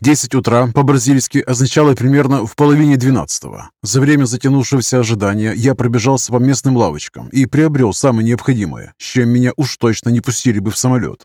Десять утра по-бразильски означало примерно в половине двенадцатого. За время затянувшегося ожидания я пробежался по местным лавочкам и приобрел самое необходимое, с чем меня уж точно не пустили бы в самолет.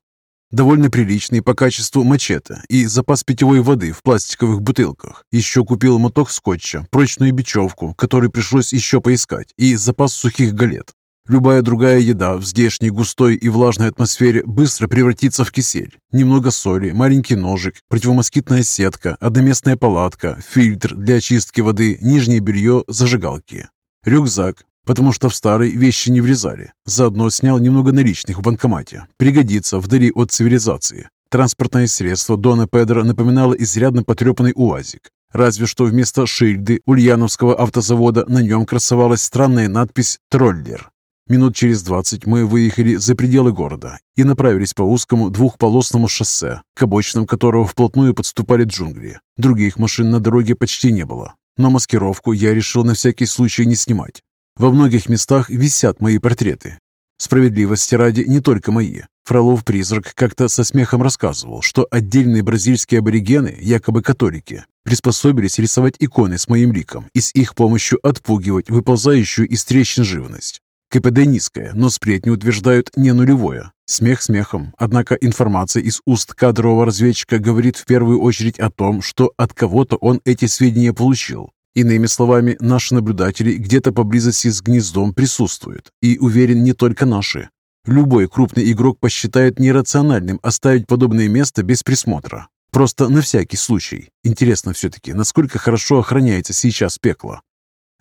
Довольно приличный по качеству мачете и запас питьевой воды в пластиковых бутылках. Еще купил моток скотча, прочную бечевку, которую пришлось еще поискать, и запас сухих галет. Любая другая еда в здешней густой и влажной атмосфере быстро превратится в кисель. Немного соли, маленький ножик, противомоскитная сетка, одноместная палатка, фильтр для очистки воды, нижнее белье, зажигалки. Рюкзак, потому что в старый вещи не влезали. Заодно снял немного наличных в банкомате. Пригодится вдали от цивилизации. Транспортное средство Дона Педро напоминало изрядно потрепанный УАЗик. Разве что вместо шильды Ульяновского автозавода на нем красовалась странная надпись «Троллер». Минут через двадцать мы выехали за пределы города и направились по узкому двухполосному шоссе, к обочинам которого вплотную подступали джунгли. Других машин на дороге почти не было, но маскировку я решил на всякий случай не снимать. Во многих местах висят мои портреты. Справедливости ради не только мои. Фролов-призрак как-то со смехом рассказывал, что отдельные бразильские аборигены, якобы католики, приспособились рисовать иконы с моим ликом и с их помощью отпугивать выползающую из трещин живность. КПД низкое, но сплетни утверждают не нулевое. Смех смехом, однако информация из уст кадрового разведчика говорит в первую очередь о том, что от кого-то он эти сведения получил. Иными словами, наши наблюдатели где-то поблизости с гнездом присутствуют, и уверен, не только наши. Любой крупный игрок посчитает нерациональным оставить подобное место без присмотра. Просто на всякий случай. Интересно все-таки, насколько хорошо охраняется сейчас пекло.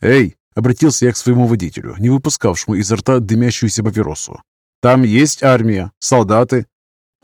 «Эй, Обратился я к своему водителю, не выпускавшему изо рта дымящуюся папиросу. «Там есть армия, солдаты».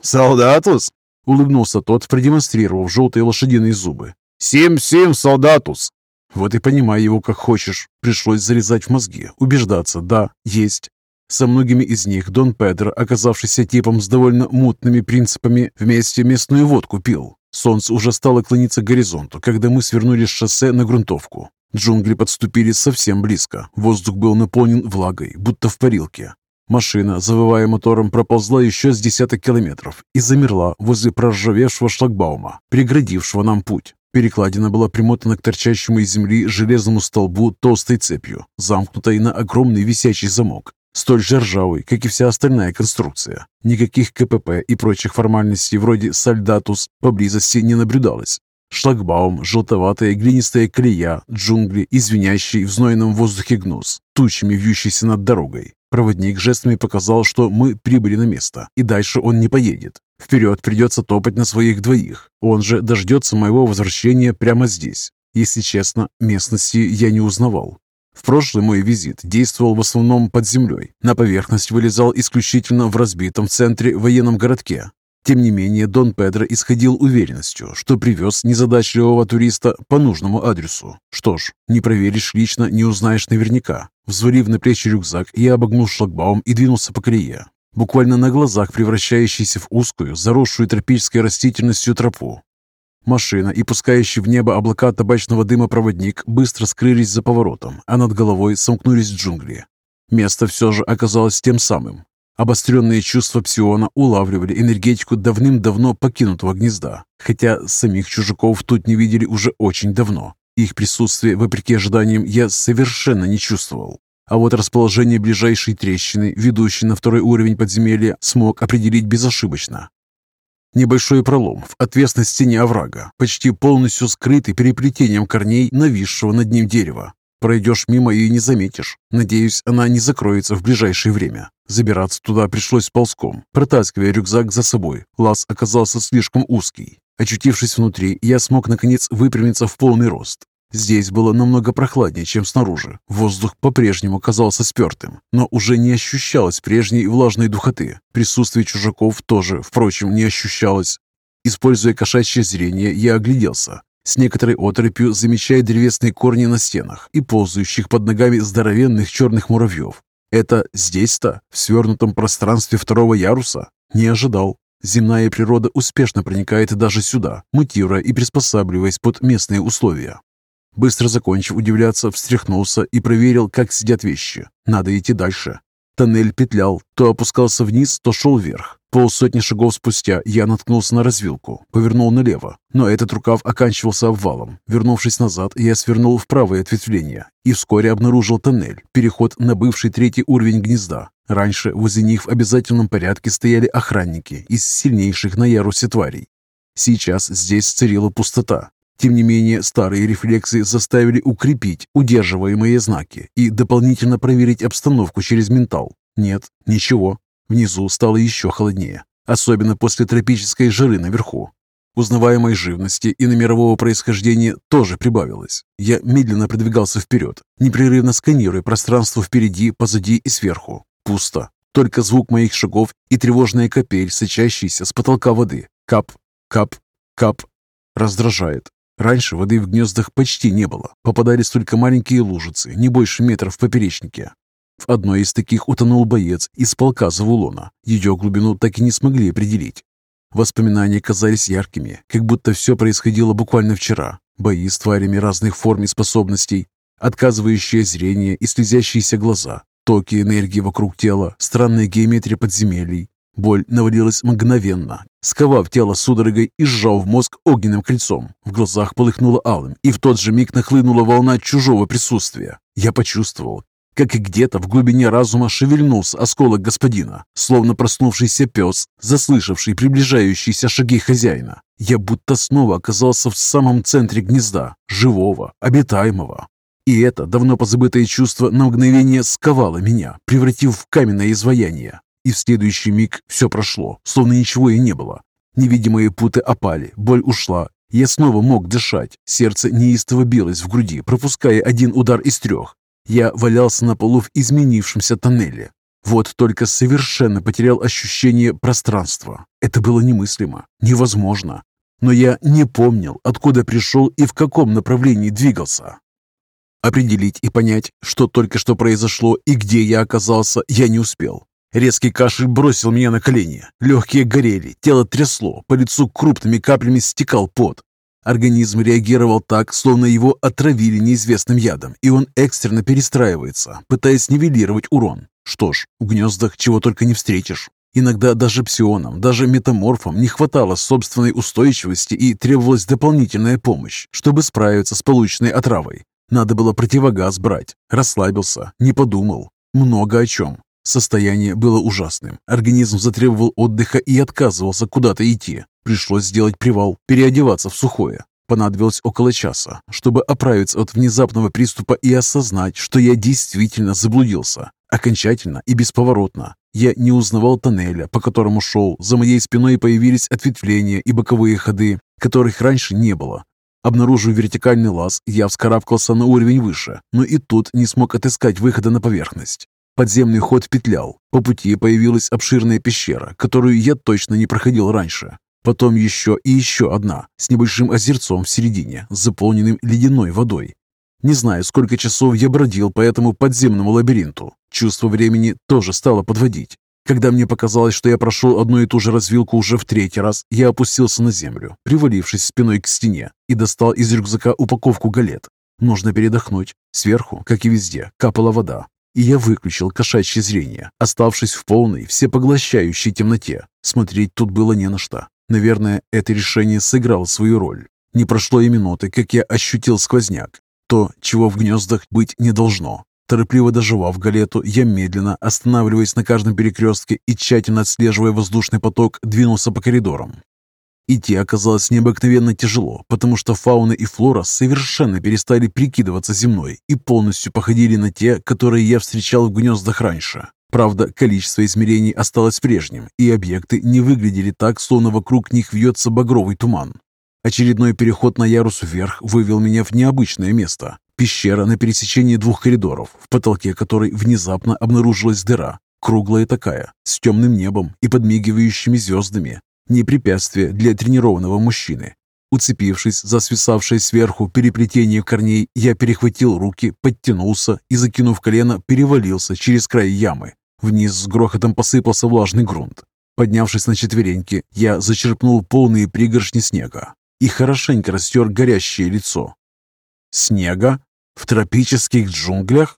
«Солдатус?» — улыбнулся тот, продемонстрировав желтые лошадиные зубы. «Сим-сим, солдатус!» Вот и понимай его как хочешь. Пришлось залезать в мозги, убеждаться, да, есть. Со многими из них Дон Педро, оказавшийся типом с довольно мутными принципами, вместе местную водку пил. Солнце уже стало клониться к горизонту, когда мы свернули с шоссе на грунтовку. Джунгли подступили совсем близко. Воздух был наполнен влагой, будто в парилке. Машина, завывая мотором, проползла еще с десяток километров и замерла возле проржавевшего шлагбаума, преградившего нам путь. Перекладина была примотана к торчащему из земли железному столбу толстой цепью, замкнутой на огромный висячий замок, столь же ржавый, как и вся остальная конструкция. Никаких КПП и прочих формальностей вроде «Сальдатус» поблизости не наблюдалось. Шлагбаум, желтоватая глинистая колея, джунгли, извиняющий в знойном воздухе гнус, тучами вьющийся над дорогой. Проводник жестами показал, что мы прибыли на место, и дальше он не поедет. Вперед придется топать на своих двоих. Он же дождется моего возвращения прямо здесь. Если честно, местности я не узнавал. В прошлый мой визит действовал в основном под землей. На поверхность вылезал исключительно в разбитом центре военном городке, тем не менее, Дон Педро исходил уверенностью, что привез незадачливого туриста по нужному адресу. Что ж, не проверишь лично, не узнаешь наверняка. Взвалив на плечи рюкзак, я обогнул шлагбаум и двинулся по колее, буквально на глазах превращающийся в узкую, заросшую тропической растительностью тропу. Машина и пускающий в небо облака табачного дыма проводник быстро скрылись за поворотом, а над головой сомкнулись джунгли. Место все же оказалось тем самым, Обостренные чувства Псиона улавливали энергетику давным-давно покинутого гнезда, хотя самих чужаков тут не видели уже очень давно. Их присутствие, вопреки ожиданиям, я совершенно не чувствовал. А вот расположение ближайшей трещины, ведущей на второй уровень подземелья, смог определить безошибочно. Небольшой пролом в отвесной стене оврага, почти полностью скрытый переплетением корней нависшего над ним дерева. Пройдешь мимо и не заметишь. Надеюсь, она не закроется в ближайшее время. Забираться туда пришлось ползком, протаскивая рюкзак за собой. Лаз оказался слишком узкий. Очутившись внутри, я смог наконец выпрямиться в полный рост. Здесь было намного прохладнее, чем снаружи. Воздух по-прежнему казался спертым, но уже не ощущалось прежней влажной духоты. Присутствие чужаков тоже, впрочем, не ощущалось. Используя кошачье зрение, я огляделся. С некоторой оторопью замечая древесные корни на стенах и ползающих под ногами здоровенных черных муравьев. Это здесь-то, в свернутом пространстве второго яруса? Не ожидал. Земная природа успешно проникает даже сюда, мутируя и приспосабливаясь под местные условия. Быстро закончив удивляться, встряхнулся и проверил, как сидят вещи. Надо идти дальше. Тоннель петлял, то опускался вниз, то шел вверх. Полсотни шагов спустя я наткнулся на развилку, повернул налево, но этот рукав оканчивался обвалом. Вернувшись назад, я свернул в правое ответвление и вскоре обнаружил тоннель, переход на бывший третий уровень гнезда. Раньше возле них в обязательном порядке стояли охранники из сильнейших на ярусе тварей. Сейчас здесь царила пустота. Тем не менее, старые рефлексы заставили укрепить удерживаемые знаки и дополнительно проверить обстановку через ментал. Нет, ничего. Внизу стало еще холоднее, особенно после тропической жары наверху. Узнаваемой живности и номерового происхождения тоже прибавилось. Я медленно продвигался вперед, непрерывно сканируя пространство впереди, позади и сверху. Пусто. Только звук моих шагов и тревожная капель, сочащаяся с потолка воды. Кап, кап, кап. Раздражает. Раньше воды в гнездах почти не было. Попадались только маленькие лужицы, не больше метров в поперечнике. В одной из таких утонул боец из полка Завулона. Ее глубину так и не смогли определить. Воспоминания казались яркими, как будто все происходило буквально вчера. Бои с тварями разных форм и способностей, отказывающее зрение и слезящиеся глаза, токи энергии вокруг тела, странная геометрия подземелий. Боль навалилась мгновенно, сковав тело судорогой и сжав мозг огненным кольцом. В глазах полыхнуло алым, и в тот же миг нахлынула волна чужого присутствия. Я почувствовал, как и где-то в глубине разума шевельнулся осколок господина, словно проснувшийся пес, заслышавший приближающиеся шаги хозяина. Я будто снова оказался в самом центре гнезда, живого, обитаемого. И это давно позабытое чувство на мгновение сковало меня, превратив в каменное изваяние. И в следующий миг все прошло, словно ничего и не было. Невидимые путы опали, боль ушла. Я снова мог дышать. Сердце неистово билось в груди, пропуская один удар из трех. Я валялся на полу в изменившемся тоннеле. Вот только совершенно потерял ощущение пространства. Это было немыслимо, невозможно. Но я не помнил, откуда пришел и в каком направлении двигался. Определить и понять, что только что произошло и где я оказался, я не успел. Резкий кашель бросил меня на колени. Легкие горели, тело трясло, по лицу крупными каплями стекал пот. Организм реагировал так, словно его отравили неизвестным ядом, и он экстренно перестраивается, пытаясь нивелировать урон. Что ж, в гнездах чего только не встретишь. Иногда даже псионам, даже метаморфам не хватало собственной устойчивости и требовалась дополнительная помощь, чтобы справиться с полученной отравой. Надо было противогаз брать. Расслабился, не подумал. Много о чем. Состояние было ужасным. Организм затребовал отдыха и отказывался куда-то идти. Пришлось сделать привал, переодеваться в сухое. Понадобилось около часа, чтобы оправиться от внезапного приступа и осознать, что я действительно заблудился. Окончательно и бесповоротно. Я не узнавал тоннеля, по которому шел. За моей спиной появились ответвления и боковые ходы, которых раньше не было. Обнаружив вертикальный лаз, я вскарабкался на уровень выше, но и тут не смог отыскать выхода на поверхность. Подземный ход петлял. По пути появилась обширная пещера, которую я точно не проходил раньше. Потом еще и еще одна, с небольшим озерцом в середине, заполненным ледяной водой. Не знаю, сколько часов я бродил по этому подземному лабиринту. Чувство времени тоже стало подводить. Когда мне показалось, что я прошел одну и ту же развилку уже в третий раз, я опустился на землю, привалившись спиной к стене, и достал из рюкзака упаковку галет. Нужно передохнуть. Сверху, как и везде, капала вода. И я выключил кошачье зрение, оставшись в полной, всепоглощающей темноте. Смотреть тут было не на что. Наверное, это решение сыграло свою роль. Не прошло и минуты, как я ощутил сквозняк. То, чего в гнездах быть не должно. Торопливо доживав галету, я медленно, останавливаясь на каждом перекрестке и тщательно отслеживая воздушный поток, двинулся по коридорам. Идти оказалось необыкновенно тяжело, потому что фауна и флора совершенно перестали прикидываться земной и полностью походили на те, которые я встречал в гнездах раньше. Правда, количество измерений осталось прежним, и объекты не выглядели так, словно вокруг них вьется багровый туман. Очередной переход на ярус вверх вывел меня в необычное место. Пещера на пересечении двух коридоров, в потолке которой внезапно обнаружилась дыра, круглая такая, с темным небом и подмигивающими звездами. Не препятствие для тренированного мужчины. Уцепившись за свисавшее сверху переплетение корней, я перехватил руки, подтянулся и, закинув колено, перевалился через край ямы. Вниз с грохотом посыпался влажный грунт. Поднявшись на четвереньки, я зачерпнул полные пригоршни снега и хорошенько растер горящее лицо. Снега? В тропических джунглях?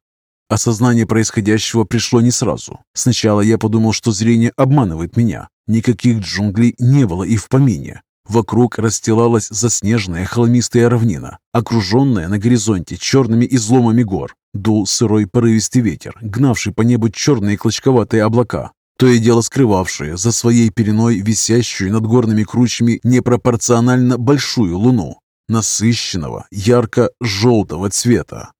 Осознание происходящего пришло не сразу. Сначала я подумал, что зрение обманывает меня, Никаких джунглей не было и в помине. Вокруг расстилалась заснеженная холмистая равнина, окруженная на горизонте черными изломами гор. Дул сырой порывистый ветер, гнавший по небу черные клочковатые облака, то и дело скрывавшие за своей пеленой висящую над горными кручами непропорционально большую луну, насыщенного ярко-желтого цвета.